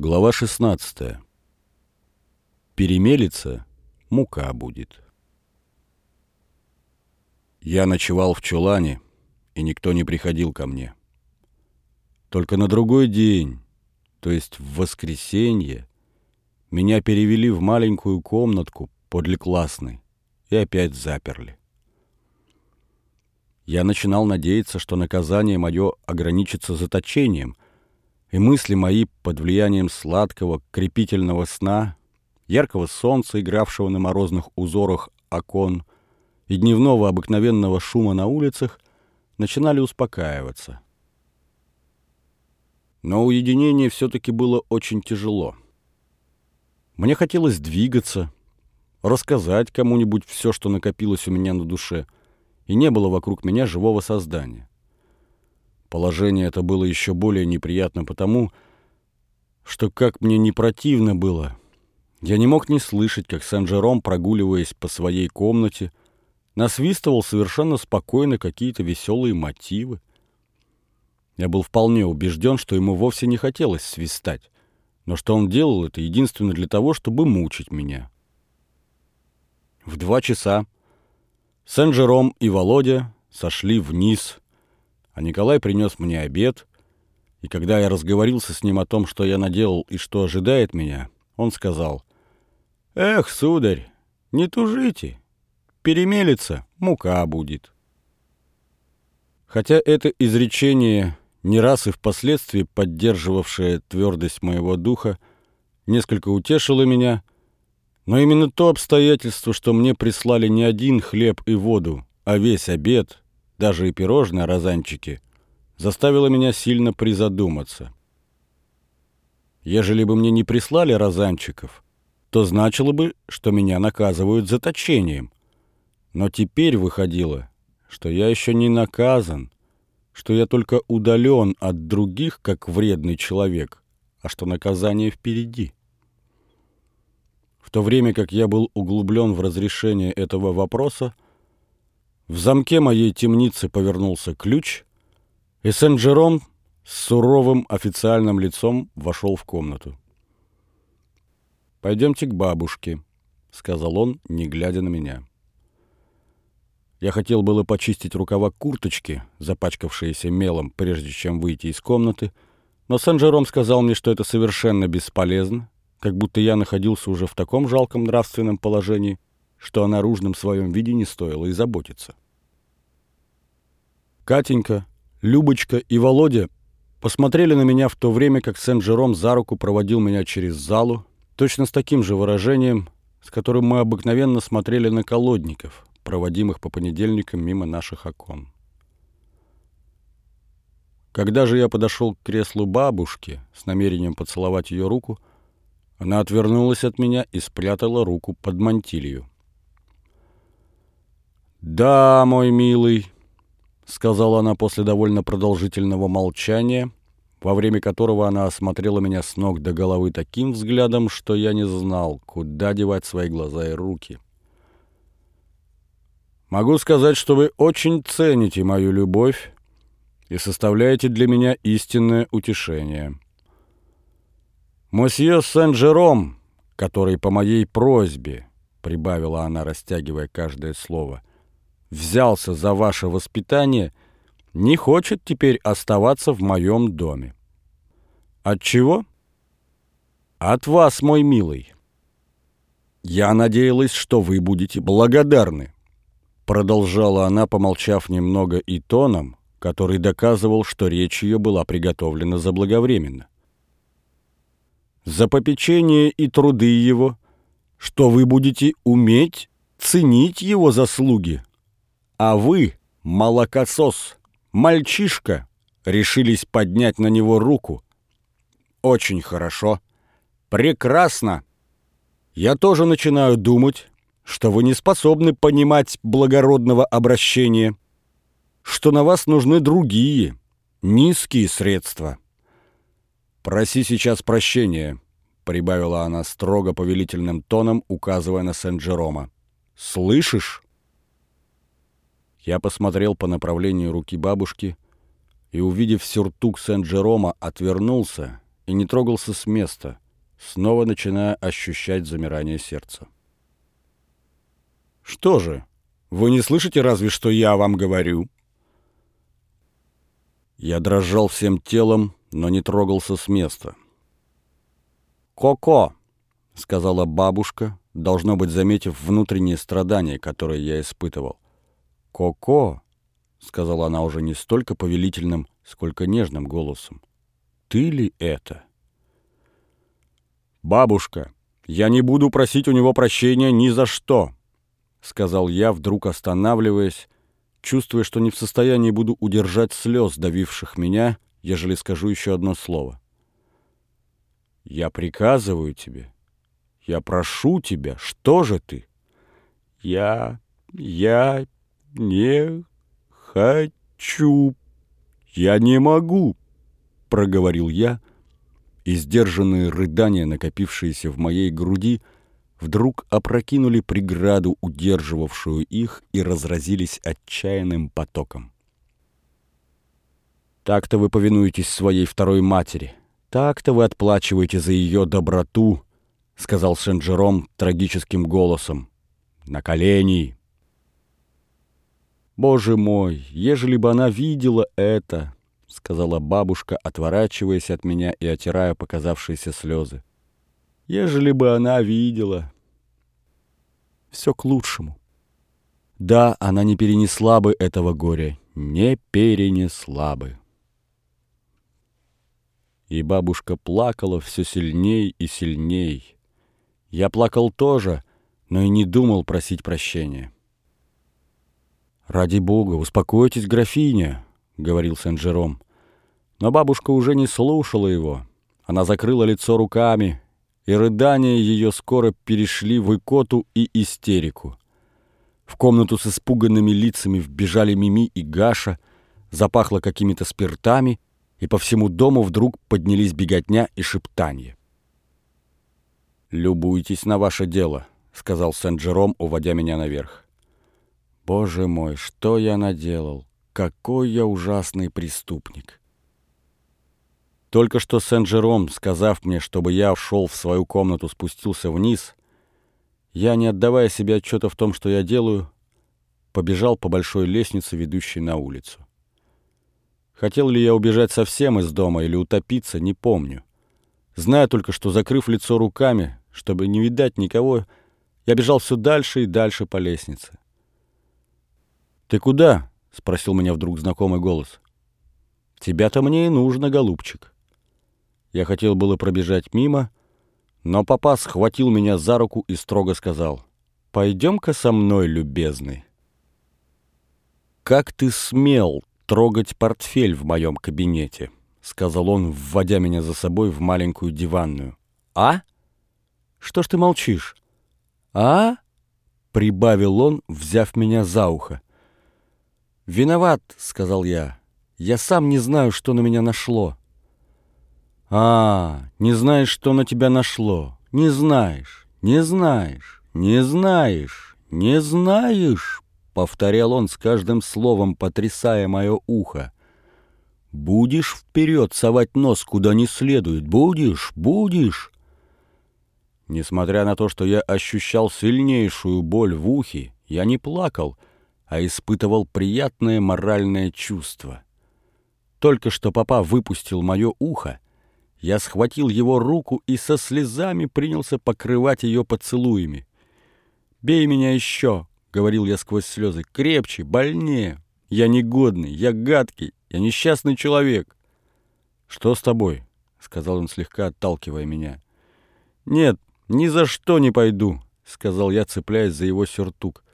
Глава 16. Перемелится, мука будет. Я ночевал в чулане, и никто не приходил ко мне. Только на другой день, то есть в воскресенье, меня перевели в маленькую комнатку подле классной и опять заперли. Я начинал надеяться, что наказание мое ограничится заточением — и мысли мои под влиянием сладкого крепительного сна, яркого солнца, игравшего на морозных узорах окон, и дневного обыкновенного шума на улицах, начинали успокаиваться. Но уединение все-таки было очень тяжело. Мне хотелось двигаться, рассказать кому-нибудь все, что накопилось у меня на душе, и не было вокруг меня живого создания. Положение это было еще более неприятно потому, что, как мне не противно было, я не мог не слышать, как Сен-Жером, прогуливаясь по своей комнате, насвистывал совершенно спокойно какие-то веселые мотивы. Я был вполне убежден, что ему вовсе не хотелось свистать, но что он делал это единственно для того, чтобы мучить меня. В два часа Сен-Жером и Володя сошли вниз а Николай принес мне обед, и когда я разговорился с ним о том, что я наделал и что ожидает меня, он сказал, «Эх, сударь, не тужите, перемелится, мука будет». Хотя это изречение, не раз и впоследствии поддерживавшее твердость моего духа, несколько утешило меня, но именно то обстоятельство, что мне прислали не один хлеб и воду, а весь обед, даже и пирожные розанчики, заставило меня сильно призадуматься. Ежели бы мне не прислали розанчиков, то значило бы, что меня наказывают заточением. Но теперь выходило, что я еще не наказан, что я только удален от других, как вредный человек, а что наказание впереди. В то время как я был углублен в разрешение этого вопроса, в замке моей темницы повернулся ключ, и Сен-Джером с суровым официальным лицом вошел в комнату. «Пойдемте к бабушке», — сказал он, не глядя на меня. Я хотел было почистить рукава курточки, запачкавшиеся мелом, прежде чем выйти из комнаты, но Сен-Жером сказал мне, что это совершенно бесполезно, как будто я находился уже в таком жалком нравственном положении, что о наружном своем виде не стоило и заботиться. Катенька, Любочка и Володя посмотрели на меня в то время, как Сен-Жером за руку проводил меня через залу, точно с таким же выражением, с которым мы обыкновенно смотрели на колодников, проводимых по понедельникам мимо наших окон. Когда же я подошел к креслу бабушки с намерением поцеловать ее руку, она отвернулась от меня и спрятала руку под мантилью. «Да, мой милый», — сказала она после довольно продолжительного молчания, во время которого она осмотрела меня с ног до головы таким взглядом, что я не знал, куда девать свои глаза и руки. «Могу сказать, что вы очень цените мою любовь и составляете для меня истинное утешение. Мосье Сен-Жером, который по моей просьбе, — прибавила она, растягивая каждое слово, взялся за ваше воспитание, не хочет теперь оставаться в моем доме. От чего? От вас, мой милый. Я надеялась, что вы будете благодарны. Продолжала она, помолчав немного и тоном, который доказывал, что речь ее была приготовлена заблаговременно. За попечение и труды его, что вы будете уметь ценить его заслуги, а вы, молокосос, мальчишка, решились поднять на него руку. Очень хорошо. Прекрасно. Я тоже начинаю думать, что вы не способны понимать благородного обращения, что на вас нужны другие, низкие средства. Проси сейчас прощения, прибавила она строго повелительным тоном, указывая на Сен-Джерома. Слышишь? Я посмотрел по направлению руки бабушки и, увидев сюртук Сен-Джерома, отвернулся и не трогался с места, снова начиная ощущать замирание сердца. «Что же, вы не слышите разве, что я вам говорю?» Я дрожал всем телом, но не трогался с места. «Коко!» — сказала бабушка, должно быть, заметив внутренние страдания, которые я испытывал. «Коко!» — сказала она уже не столько повелительным, сколько нежным голосом. «Ты ли это?» «Бабушка, я не буду просить у него прощения ни за что!» — сказал я, вдруг останавливаясь, чувствуя, что не в состоянии буду удержать слез, давивших меня, ежели скажу еще одно слово. «Я приказываю тебе, я прошу тебя, что же ты?» «Я... я не хочу, я не могу», — проговорил я, и сдержанные рыдания, накопившиеся в моей груди, — вдруг опрокинули преграду, удерживавшую их, и разразились отчаянным потоком. Так-то вы повинуетесь своей второй матери, так-то вы отплачиваете за ее доброту, сказал Сен-Жером трагическим голосом. На колени! Боже мой, ежели бы она видела это, сказала бабушка, отворачиваясь от меня и отирая показавшиеся слезы ежели бы она видела. Все к лучшему. Да, она не перенесла бы этого горя, не перенесла бы. И бабушка плакала все сильней и сильней. Я плакал тоже, но и не думал просить прощения. «Ради бога, успокойтесь, графиня», — говорил Сен-Жером. Но бабушка уже не слушала его. Она закрыла лицо руками, и рыдания ее скоро перешли в икоту и истерику. В комнату с испуганными лицами вбежали Мими и Гаша, запахло какими-то спиртами, и по всему дому вдруг поднялись беготня и шептанье. «Любуйтесь на ваше дело», — сказал Сен-Джером, уводя меня наверх. «Боже мой, что я наделал! Какой я ужасный преступник!» Только что Сен-Жером, сказав мне, чтобы я шел в свою комнату, спустился вниз, я, не отдавая себе отчета в том, что я делаю, побежал по большой лестнице, ведущей на улицу. Хотел ли я убежать совсем из дома или утопиться, не помню. Знаю только, что, закрыв лицо руками, чтобы не видать никого, я бежал все дальше и дальше по лестнице. «Ты куда?» — спросил меня вдруг знакомый голос. «Тебя-то мне и нужно, голубчик». Я хотел было пробежать мимо, но папа схватил меня за руку и строго сказал, «Пойдем-ка со мной, любезный». «Как ты смел трогать портфель в моем кабинете?» — сказал он, вводя меня за собой в маленькую диванную. «А? Что ж ты молчишь? А?» — прибавил он, взяв меня за ухо. «Виноват», — сказал я. «Я сам не знаю, что на меня нашло». «А, не знаешь, что на тебя нашло? Не знаешь, не знаешь, не знаешь, не знаешь!» Повторял он с каждым словом, потрясая мое ухо. «Будешь вперед совать нос куда не следует? Будешь, будешь!» Несмотря на то, что я ощущал сильнейшую боль в ухе, я не плакал, а испытывал приятное моральное чувство. Только что папа выпустил мое ухо, я схватил его руку и со слезами принялся покрывать ее поцелуями. «Бей меня еще!» — говорил я сквозь слезы. «Крепче, больнее! Я негодный, я гадкий, я несчастный человек!» «Что с тобой?» — сказал он, слегка отталкивая меня. «Нет, ни за что не пойду!» — сказал я, цепляясь за его сюртук.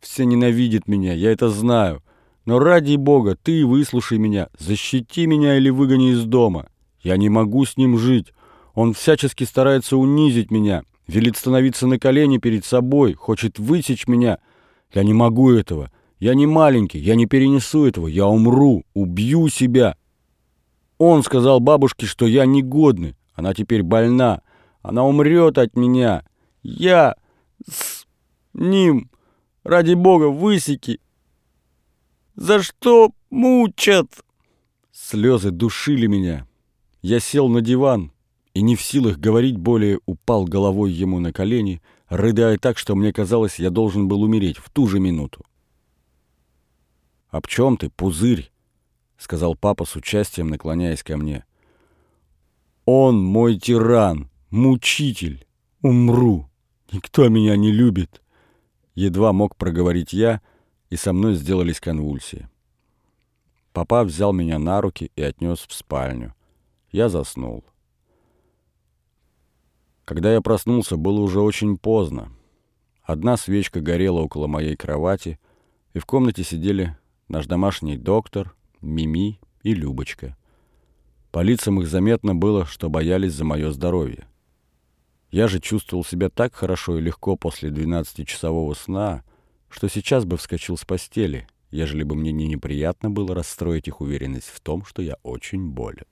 «Все ненавидят меня, я это знаю. Но ради бога, ты выслушай меня, защити меня или выгони из дома!» Я не могу с ним жить. Он всячески старается унизить меня, велит становиться на колени перед собой, хочет высечь меня. Я не могу этого. Я не маленький, я не перенесу этого. Я умру, убью себя. Он сказал бабушке, что я негодный. Она теперь больна. Она умрет от меня. Я с ним. Ради бога, высеки. За что мучат? Слезы душили меня. Я сел на диван, и не в силах говорить более, упал головой ему на колени, рыдая так, что мне казалось, я должен был умереть в ту же минуту. «Об чем ты, пузырь?» — сказал папа с участием, наклоняясь ко мне. «Он мой тиран, мучитель, умру, никто меня не любит». Едва мог проговорить я, и со мной сделались конвульсии. Папа взял меня на руки и отнес в спальню. Я заснул. Когда я проснулся, было уже очень поздно. Одна свечка горела около моей кровати, и в комнате сидели наш домашний доктор, Мими и Любочка. По лицам их заметно было, что боялись за мое здоровье. Я же чувствовал себя так хорошо и легко после 12-часового сна, что сейчас бы вскочил с постели, ежели бы мне не неприятно было расстроить их уверенность в том, что я очень болен.